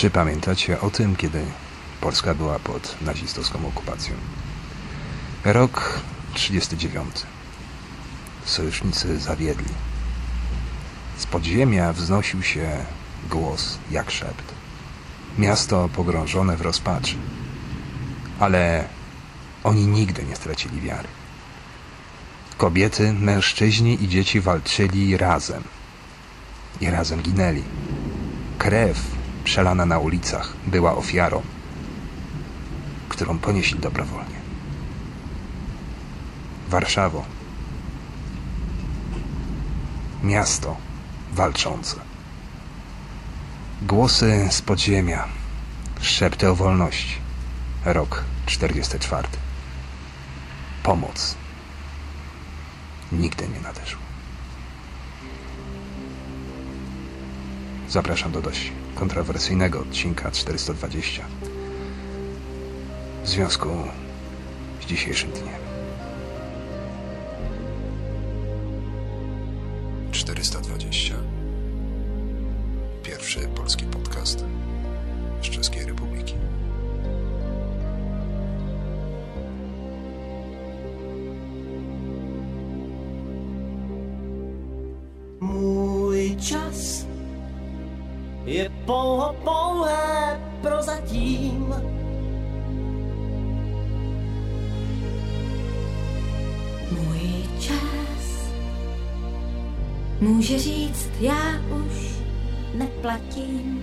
Czy pamiętacie o tym, kiedy Polska była pod nazistowską okupacją? Rok 39. Sojusznicy zawiedli. Z podziemia wznosił się głos jak szept. Miasto pogrążone w rozpaczy. Ale oni nigdy nie stracili wiary. Kobiety, mężczyźni i dzieci walczyli razem. I razem ginęli. Krew przelana na ulicach była ofiarą, którą ponieśli dobrowolnie. Warszawo. Miasto walczące. Głosy z podziemia. Szepty o wolności. Rok 44. Pomoc. Nigdy nie nadeszła. Zapraszam do dość kontrowersyjnego odcinka 420 w związku z dzisiejszym dniem. Může říct, já už neplatím.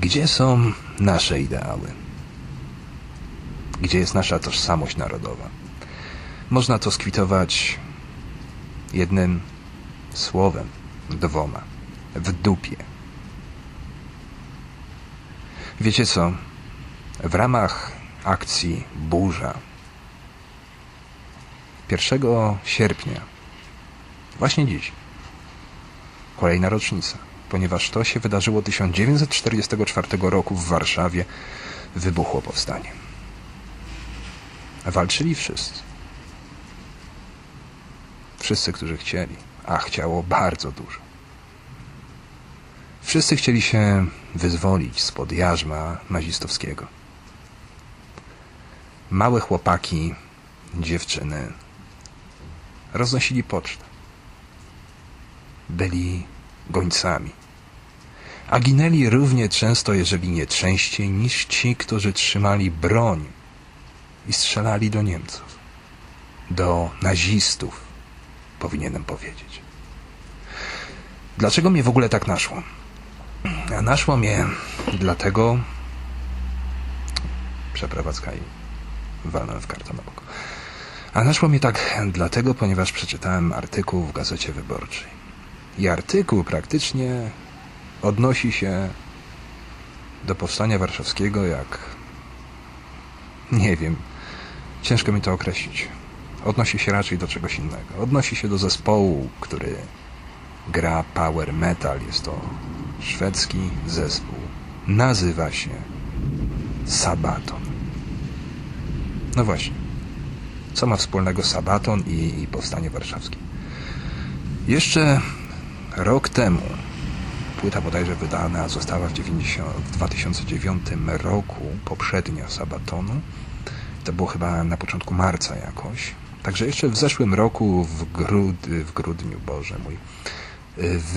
Gdzie są nasze ideały? Gdzie jest nasza tożsamość narodowa? Można to skwitować jednym słowem, dwoma, w dupie. Wiecie co? W ramach akcji Burza 1 sierpnia, właśnie dziś, kolejna rocznica, ponieważ to się wydarzyło 1944 roku w Warszawie, wybuchło powstanie. Walczyli wszyscy. Wszyscy, którzy chcieli, a chciało bardzo dużo. Wszyscy chcieli się wyzwolić spod jarzma nazistowskiego. Małe chłopaki, dziewczyny roznosili pocztę. Byli gońcami. A ginęli równie często, jeżeli nie częściej, niż ci, którzy trzymali broń i strzelali do Niemców. Do nazistów, powinienem powiedzieć. Dlaczego mnie w ogóle tak naszło? A naszło mnie dlatego... Przeprowadzka i walnąłem w karton obok. A naszło mnie tak dlatego, ponieważ przeczytałem artykuł w Gazecie Wyborczej. I artykuł praktycznie odnosi się do powstania warszawskiego jak... Nie wiem. Ciężko mi to określić. Odnosi się raczej do czegoś innego. Odnosi się do zespołu, który gra power metal. Jest to szwedzki zespół. Nazywa się Sabaton. No właśnie. Co ma wspólnego Sabaton i, i powstanie warszawskie? Jeszcze rok temu płyta bodajże wydana została w, 90, w 2009 roku, poprzednio Sabatonu. To było chyba na początku marca jakoś. Także jeszcze w zeszłym roku, w, grud, w grudniu, Boże mój, w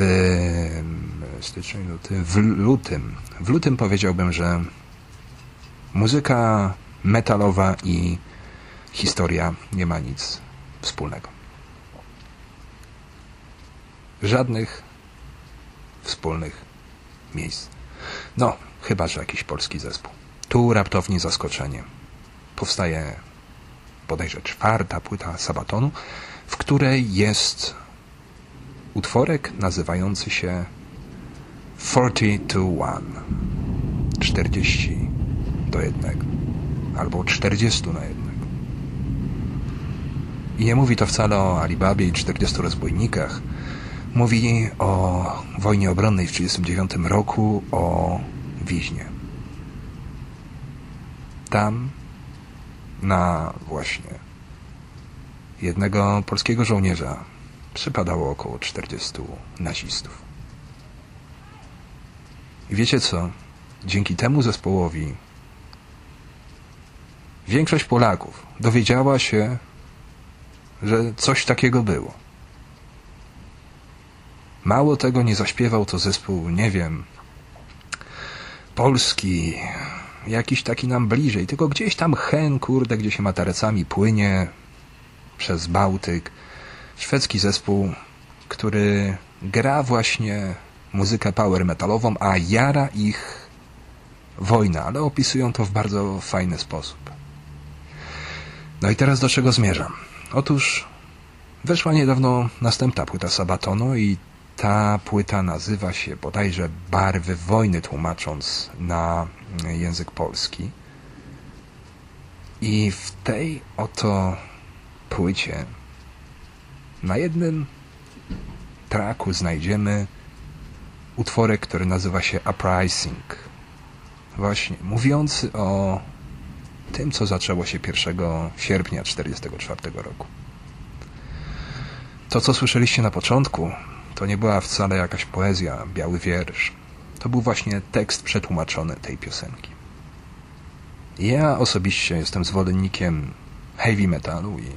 styczniu, lutym, w lutym, w lutym powiedziałbym, że muzyka metalowa i historia nie ma nic wspólnego. Żadnych wspólnych miejsc. No, chyba, że jakiś polski zespół. Tu raptownie zaskoczenie. Powstaje bodajże czwarta płyta Sabatonu, w której jest utworek nazywający się 40 to 1. 40 do 1. Albo 40 na 1. I nie mówi to wcale o Alibabie i 40 rozbójnikach. Mówi o wojnie obronnej w 1939 roku, o Wiźnie. Tam, na właśnie jednego polskiego żołnierza przypadało około 40 nazistów. I wiecie co? Dzięki temu zespołowi większość Polaków dowiedziała się, że coś takiego było. Mało tego nie zaśpiewał to zespół, nie wiem, polski, jakiś taki nam bliżej, tylko gdzieś tam hen, kurde, gdzie się matarecami płynie przez Bałtyk. Szwedzki zespół, który gra właśnie muzykę power metalową, a jara ich wojna, ale opisują to w bardzo fajny sposób. No i teraz do czego zmierzam? Otóż weszła niedawno następna płyta Sabatonu i ta płyta nazywa się bodajże Barwy Wojny, tłumacząc na język polski. I w tej oto płycie na jednym traku znajdziemy utworek, który nazywa się Uprising. Właśnie, mówiący o tym, co zaczęło się 1 sierpnia 1944 roku. To, co słyszeliście na początku, to nie była wcale jakaś poezja, biały wiersz. To był właśnie tekst przetłumaczony tej piosenki. Ja osobiście jestem zwolennikiem heavy metalu i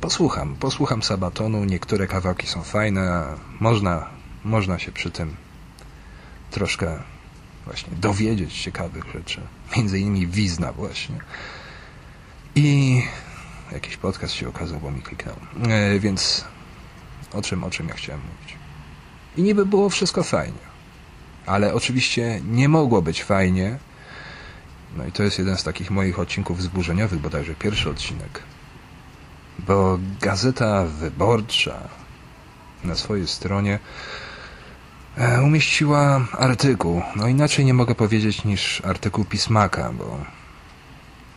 posłucham, posłucham Sabatonu, niektóre kawałki są fajne, można, można się przy tym troszkę właśnie dowiedzieć ciekawych rzeczy. Między innymi Wizna właśnie. I jakiś podcast się okazał, bo mi kliknął. E, więc o czym, o czym ja chciałem mówić. I niby było wszystko fajnie. Ale oczywiście nie mogło być fajnie. No i to jest jeden z takich moich odcinków wzburzeniowych, bodajże pierwszy odcinek. Bo Gazeta Wyborcza na swojej stronie e, umieściła artykuł. No inaczej nie mogę powiedzieć niż artykuł Pismaka, bo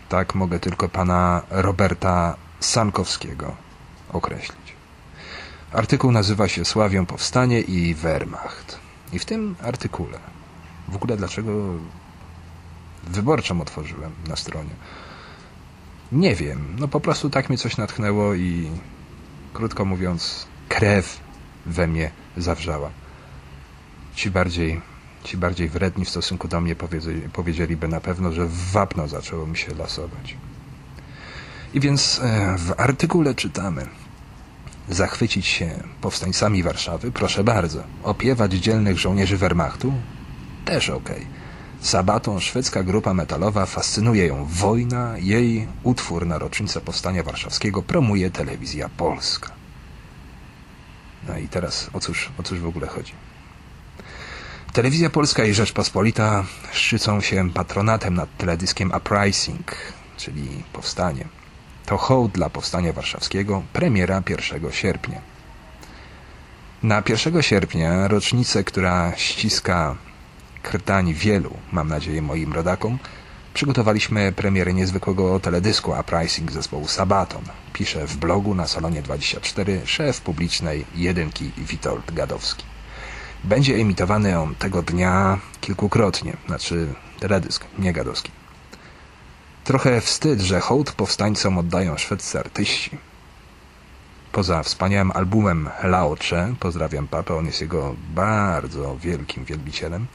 tak mogę tylko pana Roberta Sankowskiego określić. Artykuł nazywa się Sławią Powstanie i Wehrmacht. I w tym artykule, w ogóle dlaczego wyborczą otworzyłem na stronie, nie wiem. No po prostu tak mnie coś natchnęło i krótko mówiąc, krew we mnie zawrzała. Ci bardziej, ci bardziej wredni w stosunku do mnie powiedzieliby na pewno, że wapno zaczęło mi się lasować. I więc e, w artykule czytamy – Zachwycić się powstańcami Warszawy? Proszę bardzo. Opiewać dzielnych żołnierzy Wehrmachtu? Też okej. Okay. Sabatą szwedzka grupa metalowa fascynuje ją wojna, jej utwór na rocznicę powstania warszawskiego promuje telewizja polska. No i teraz o cóż, o cóż w ogóle chodzi? Telewizja Polska i Rzeczpospolita szczycą się patronatem nad teledyskiem Uprising, czyli powstanie. To hołd dla Powstania Warszawskiego, premiera 1 sierpnia. Na 1 sierpnia, rocznicę, która ściska krtań wielu, mam nadzieję, moim rodakom, przygotowaliśmy premierę niezwykłego teledysku Uprising zespołu Sabaton. Pisze w blogu na Salonie 24 szef publicznej jedynki Witold Gadowski. Będzie emitowany on tego dnia kilkukrotnie, znaczy teledysk, nie Gadowski. Trochę wstyd, że hołd powstańcom oddają szwedzcy artyści. Poza wspaniałym albumem Laocze, pozdrawiam papę, on jest jego bardzo wielkim wielbicielem,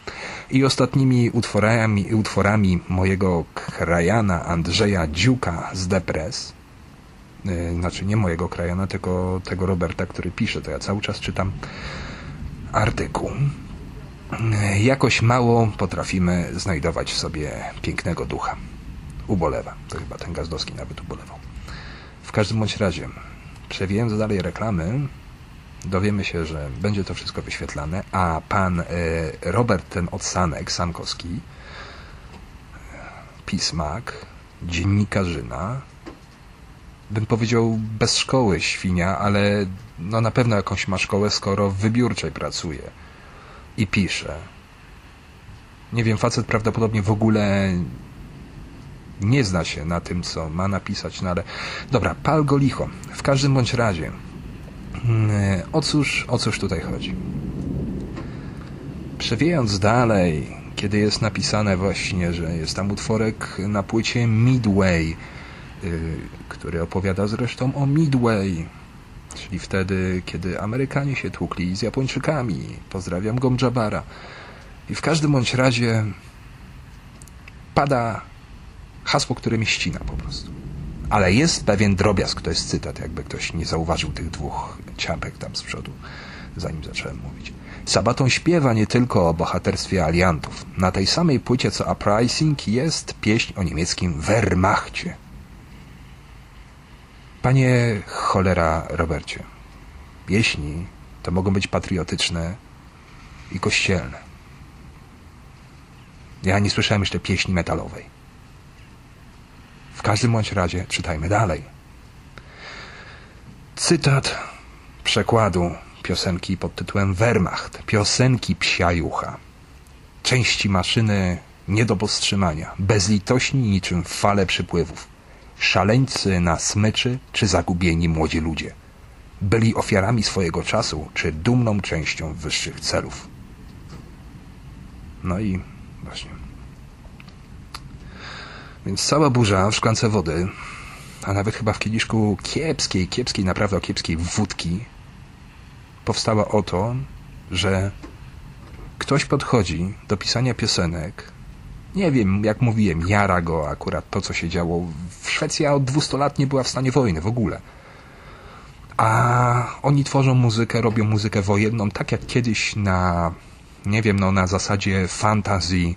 i ostatnimi utworami, utworami mojego krajana Andrzeja Dziuka z Depres, yy, znaczy nie mojego krajana, tylko tego Roberta, który pisze, to ja cały czas czytam artykuł. Yy, jakoś mało potrafimy znajdować w sobie pięknego ducha ubolewa. To chyba ten Gazdowski nawet ubolewał. W każdym bądź razie, przewijając dalej reklamy, dowiemy się, że będzie to wszystko wyświetlane, a pan e, Robert ten Odsanek, Sankowski, pismak, dziennikarzyna, bym powiedział bez szkoły świnia, ale no na pewno jakąś ma szkołę, skoro wybiórczej pracuje i pisze. Nie wiem, facet prawdopodobnie w ogóle nie zna się na tym, co ma napisać, no ale dobra, pal go licho. W każdym bądź razie, mm, o cóż, o cóż tutaj chodzi? Przewijając dalej, kiedy jest napisane właśnie, że jest tam utworek na płycie Midway, yy, który opowiada zresztą o Midway, czyli wtedy, kiedy Amerykanie się tłukli z Japończykami. Pozdrawiam Gomjabara. I w każdym bądź razie pada hasło, które mnie ścina po prostu. Ale jest pewien drobiazg, to jest cytat, jakby ktoś nie zauważył tych dwóch ciapek tam z przodu, zanim zacząłem mówić. Sabaton śpiewa nie tylko o bohaterstwie aliantów. Na tej samej płycie co Uprising jest pieśń o niemieckim Wehrmachcie. Panie cholera Robercie, pieśni to mogą być patriotyczne i kościelne. Ja nie słyszałem jeszcze pieśni metalowej. W każdym bądź razie czytajmy dalej. Cytat przekładu piosenki pod tytułem Wehrmacht, piosenki psiajucha. Części maszyny nie do powstrzymania, bezlitośni niczym fale przypływów. Szaleńcy na smyczy czy zagubieni młodzi ludzie. Byli ofiarami swojego czasu czy dumną częścią wyższych celów. No i właśnie. Więc cała burza w szklance wody, a nawet chyba w kieliszku kiepskiej, kiepskiej, naprawdę kiepskiej wódki, powstała o to, że ktoś podchodzi do pisania piosenek. Nie wiem, jak mówiłem, jara go akurat to, co się działo. W Szwecji od 200 lat nie była w stanie wojny w ogóle. A oni tworzą muzykę, robią muzykę wojenną, tak jak kiedyś na, nie wiem, no na zasadzie fantazji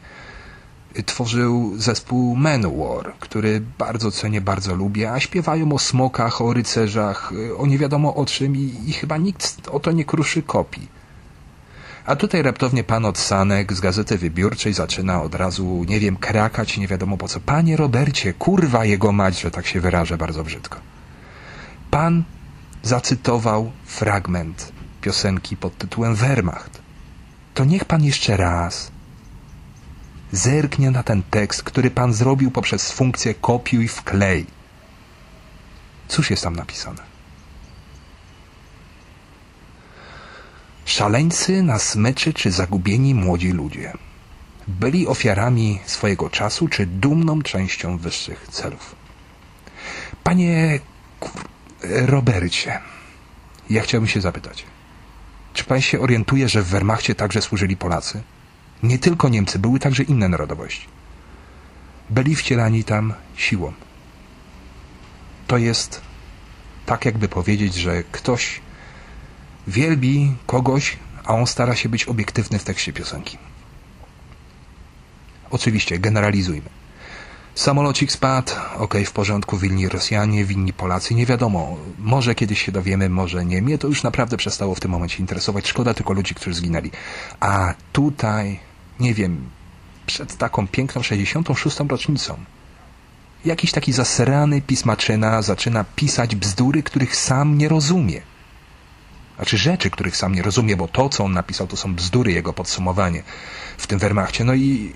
tworzył zespół Manowar, który bardzo cenię, bardzo lubię, a śpiewają o smokach, o rycerzach, o nie wiadomo o czym i, i chyba nikt o to nie kruszy kopii. A tutaj raptownie pan od Sanek z Gazety Wybiórczej zaczyna od razu, nie wiem, krakać, nie wiadomo po co. Panie Robercie, kurwa jego mać, że tak się wyrażę bardzo brzydko. Pan zacytował fragment piosenki pod tytułem Wehrmacht. To niech pan jeszcze raz zerknie na ten tekst, który pan zrobił poprzez funkcję kopiuj wklej. Cóż jest tam napisane? Szaleńcy na smyczy czy zagubieni młodzi ludzie byli ofiarami swojego czasu czy dumną częścią wyższych celów. Panie Robercie, ja chciałbym się zapytać, czy pan się orientuje, że w Wehrmachcie także służyli Polacy? Nie tylko Niemcy, były także inne narodowości. Byli wcielani tam siłą. To jest tak, jakby powiedzieć, że ktoś wielbi kogoś, a on stara się być obiektywny w tekście piosenki. Oczywiście, generalizujmy. Samolocik spadł, ok, w porządku, winni Rosjanie, winni Polacy, nie wiadomo. Może kiedyś się dowiemy, może nie. Mnie to już naprawdę przestało w tym momencie interesować. Szkoda tylko ludzi, którzy zginęli. A tutaj, nie wiem, przed taką piękną 66. rocznicą, jakiś taki zaserany pismaczyna zaczyna pisać bzdury, których sam nie rozumie. Znaczy rzeczy, których sam nie rozumie, bo to, co on napisał, to są bzdury, jego podsumowanie w tym Wehrmachcie. No i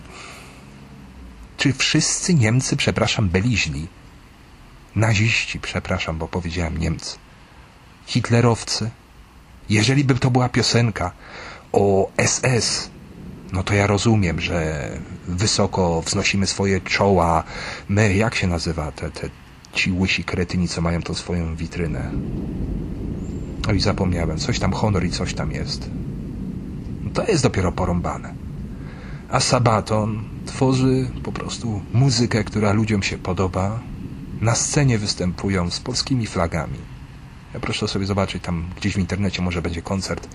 czy wszyscy Niemcy, przepraszam, byli źli? Naziści, przepraszam, bo powiedziałem Niemcy. Hitlerowcy. Jeżeli by to była piosenka o SS, no to ja rozumiem, że wysoko wznosimy swoje czoła. My, jak się nazywa te, te ci łysi kretyni, co mają tą swoją witrynę? Oj, zapomniałem. Coś tam honor i coś tam jest. To jest dopiero porąbane. A Sabaton tworzy po prostu muzykę, która ludziom się podoba. Na scenie występują z polskimi flagami. Ja proszę sobie zobaczyć, tam gdzieś w internecie może będzie koncert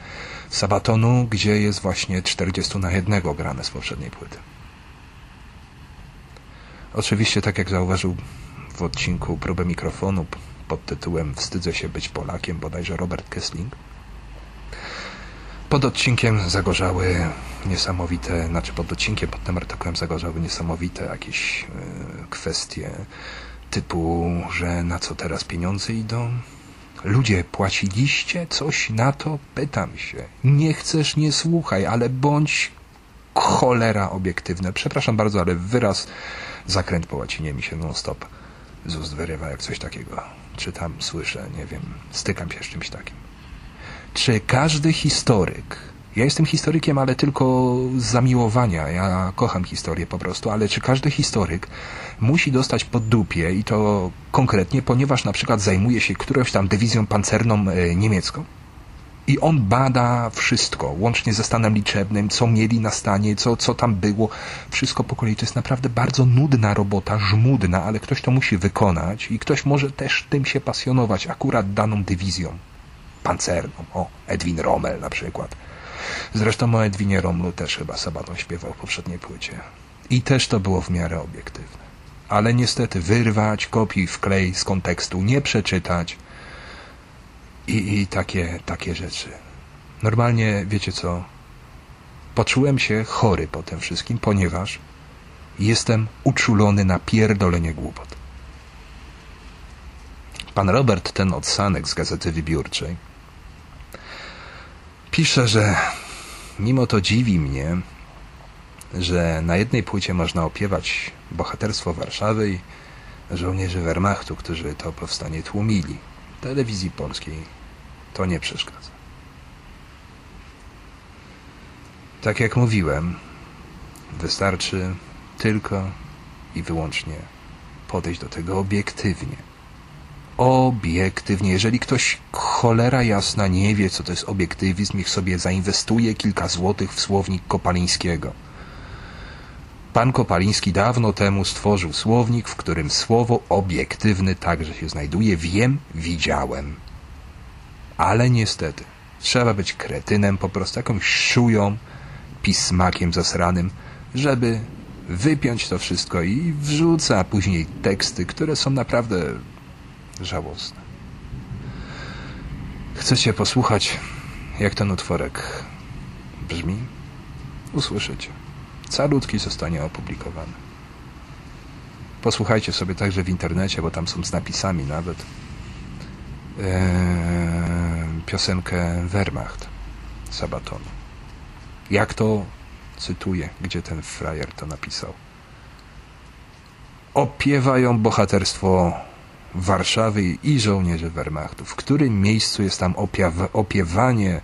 Sabatonu, gdzie jest właśnie 40 na jednego grane z poprzedniej płyty. Oczywiście, tak jak zauważył w odcinku próbę mikrofonu pod tytułem Wstydzę się być Polakiem, bodajże Robert Kessling, pod odcinkiem zagorzały niesamowite, znaczy pod odcinkiem, pod tym artykułem zagorzały niesamowite jakieś y, kwestie typu, że na co teraz pieniądze idą? Ludzie, płaciliście coś na to? Pytam się. Nie chcesz, nie słuchaj, ale bądź cholera obiektywne. Przepraszam bardzo, ale wyraz Zakręt po łacinie mi się non-stop z ust wyrywa, jak coś takiego czytam, słyszę, nie wiem, stykam się z czymś takim. Czy każdy historyk, ja jestem historykiem, ale tylko z zamiłowania, ja kocham historię po prostu, ale czy każdy historyk musi dostać pod dupie i to konkretnie, ponieważ na przykład zajmuje się którąś tam dywizją pancerną e, niemiecką? I on bada wszystko, łącznie ze stanem liczebnym, co mieli na stanie, co, co tam było. Wszystko po kolei. To jest naprawdę bardzo nudna robota, żmudna, ale ktoś to musi wykonać i ktoś może też tym się pasjonować, akurat daną dywizją pancerną. O, Edwin Rommel na przykład. Zresztą o Edwinie Rommelu też chyba Sabaton śpiewał w poprzedniej płycie. I też to było w miarę obiektywne. Ale niestety wyrwać, kopiuj, wklej z kontekstu, nie przeczytać, i, i takie, takie rzeczy. Normalnie, wiecie co, poczułem się chory po tym wszystkim, ponieważ jestem uczulony na pierdolenie głupot. Pan Robert, ten odsanek z Gazety Wybiórczej, pisze, że mimo to dziwi mnie, że na jednej płycie można opiewać bohaterstwo Warszawy i żołnierzy Wehrmachtu, którzy to powstanie tłumili telewizji polskiej to nie przeszkadza. Tak jak mówiłem, wystarczy tylko i wyłącznie podejść do tego obiektywnie. Obiektywnie. Jeżeli ktoś cholera jasna nie wie, co to jest obiektywizm, niech sobie zainwestuje kilka złotych w słownik Kopalińskiego. Pan Kopaliński dawno temu stworzył słownik, w którym słowo obiektywny także się znajduje. Wiem, widziałem. Ale niestety, trzeba być kretynem, po prostu jakąś szują, pismakiem zasranym, żeby wypiąć to wszystko i wrzuca później teksty, które są naprawdę żałosne. Chcecie posłuchać, jak ten utworek brzmi? Usłyszycie calutki zostanie opublikowany. Posłuchajcie sobie także w internecie, bo tam są z napisami nawet eee, piosenkę Wehrmacht Sabatonu. Jak to cytuję, gdzie ten frajer to napisał. Opiewają bohaterstwo Warszawy i żołnierzy Wehrmachtu. W którym miejscu jest tam opiewanie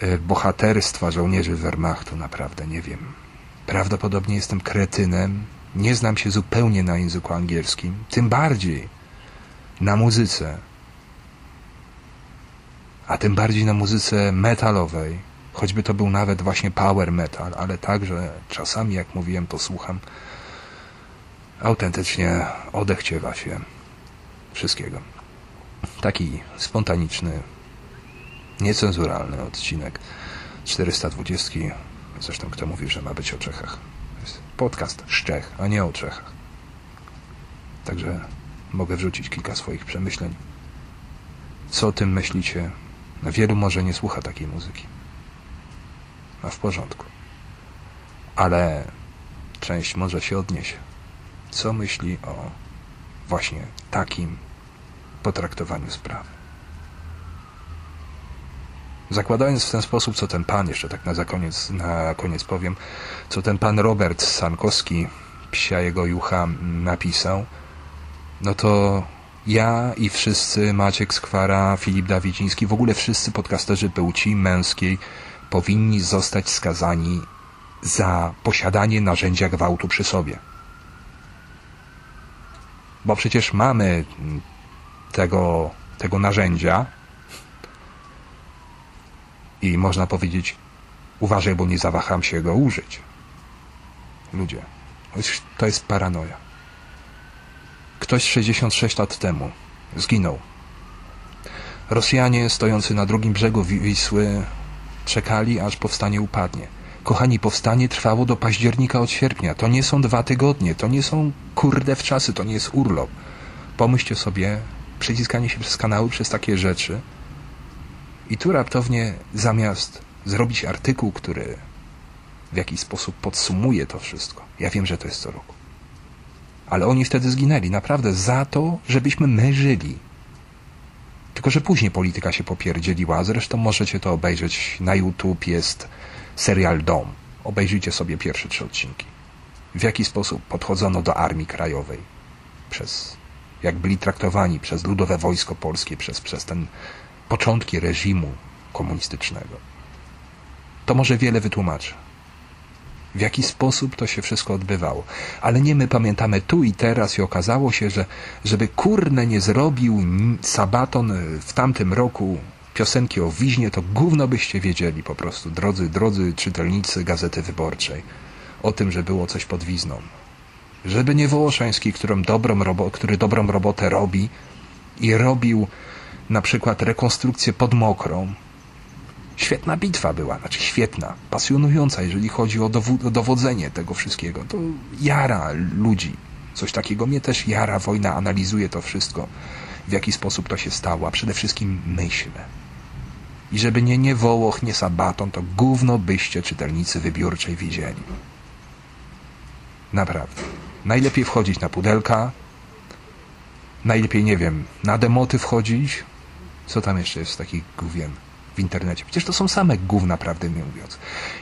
e, bohaterstwa żołnierzy Wehrmachtu? Naprawdę nie wiem. Prawdopodobnie jestem kretynem, nie znam się zupełnie na języku angielskim, tym bardziej na muzyce, a tym bardziej na muzyce metalowej, choćby to był nawet właśnie power metal, ale także czasami, jak mówiłem, to słucham, autentycznie odechciewa się wszystkiego. Taki spontaniczny, niecenzuralny odcinek 420 Zresztą kto mówi, że ma być o Czechach? Jest podcast z Czech, a nie o Czechach. Także mogę wrzucić kilka swoich przemyśleń. Co o tym myślicie? No, wielu może nie słucha takiej muzyki. A w porządku. Ale część może się odniesie. Co myśli o właśnie takim potraktowaniu sprawy? Zakładając w ten sposób, co ten pan, jeszcze tak na, zakoniec, na koniec powiem, co ten pan Robert Sankowski, psia jego jucha, napisał, no to ja i wszyscy, Maciek Skwara, Filip Dawidziński, w ogóle wszyscy podcasterzy płci męskiej powinni zostać skazani za posiadanie narzędzia gwałtu przy sobie. Bo przecież mamy tego, tego narzędzia, i można powiedzieć, uważaj, bo nie zawaham się go użyć. Ludzie, to jest paranoja. Ktoś 66 lat temu zginął. Rosjanie stojący na drugim brzegu Wisły czekali, aż powstanie upadnie. Kochani, powstanie trwało do października od sierpnia. To nie są dwa tygodnie, to nie są kurde w czasy, to nie jest urlop. Pomyślcie sobie, przeciskanie się przez kanały przez takie rzeczy, i tu raptownie zamiast zrobić artykuł, który w jakiś sposób podsumuje to wszystko, ja wiem, że to jest co roku, ale oni wtedy zginęli naprawdę za to, żebyśmy my żyli. Tylko, że później polityka się popierdzieliła. Zresztą możecie to obejrzeć na YouTube. Jest serial Dom. Obejrzyjcie sobie pierwsze trzy odcinki. w jaki sposób podchodzono do Armii Krajowej, przez, jak byli traktowani przez Ludowe Wojsko Polskie, przez, przez ten początki reżimu komunistycznego. To może wiele wytłumaczy. W jaki sposób to się wszystko odbywało. Ale nie my pamiętamy tu i teraz i okazało się, że żeby kurne nie zrobił Sabaton w tamtym roku piosenki o Wiźnie, to gówno byście wiedzieli po prostu, drodzy, drodzy czytelnicy Gazety Wyborczej, o tym, że było coś pod Wizną. Żeby nie Wołoszański, którą dobrą robo, który dobrą robotę robi i robił na przykład rekonstrukcję pod Mokrą. Świetna bitwa była, znaczy świetna, pasjonująca, jeżeli chodzi o, o dowodzenie tego wszystkiego. To jara ludzi. Coś takiego mnie też jara wojna, analizuje to wszystko, w jaki sposób to się stało, a przede wszystkim myślę. I żeby nie nie Wołoch, nie Sabaton, to gówno byście czytelnicy wybiórczej widzieli. Naprawdę. Najlepiej wchodzić na pudelka, najlepiej, nie wiem, na demoty wchodzić. Co tam jeszcze jest takich gówien w internecie? Przecież to są same gówna, prawdę mówiąc.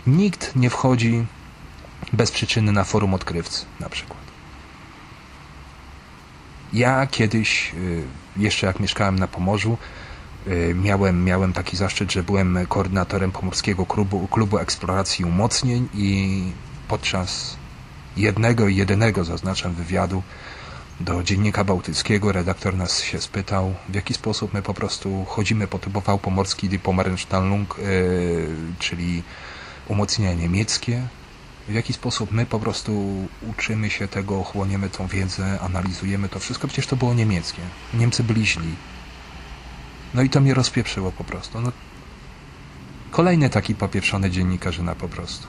Nikt nie wchodzi bez przyczyny na forum odkrywcy, na przykład. Ja kiedyś, y, jeszcze jak mieszkałem na Pomorzu, y, miałem, miałem taki zaszczyt, że byłem koordynatorem Pomorskiego Klubu, klubu Eksploracji Umocnień i podczas jednego i jedynego, zaznaczam, wywiadu do Dziennika Bałtyckiego redaktor nas się spytał, w jaki sposób my po prostu chodzimy po typował pomorski die yy, czyli umocnienia niemieckie, w jaki sposób my po prostu uczymy się tego, chłoniemy tą wiedzę, analizujemy to wszystko. Przecież to było niemieckie. Niemcy byli źli. No i to mnie rozpieprzyło po prostu. No, kolejny taki popieprzony dziennikarzyna po prostu.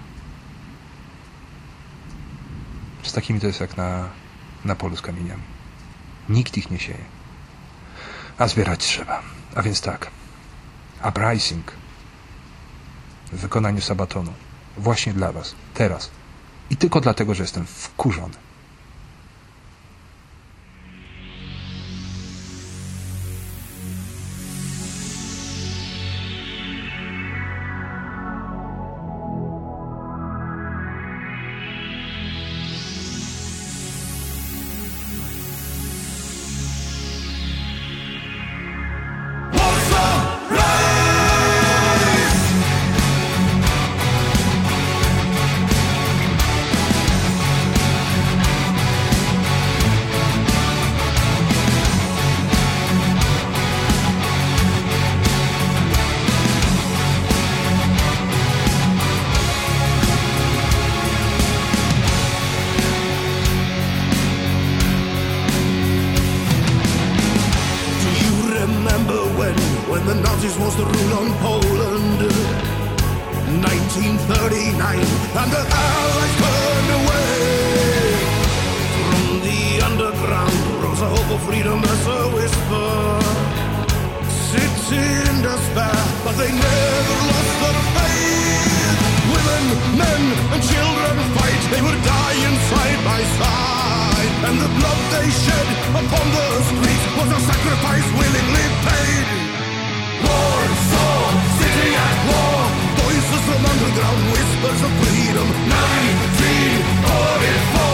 Z takimi to jest jak na, na polu z kamieniami. Nikt ich nie sieje. A zbierać trzeba. A więc tak. Uprising w wykonaniu Sabatonu. Właśnie dla Was. Teraz. I tylko dlatego, że jestem wkurzony. and the allies burned away. From the underground rose a hope of freedom as a whisper. Sits in despair, but they never lost their faith. Women, men, and children fight, they were dying side by side, and the blood they shed upon the Lovers of freedom, 1944.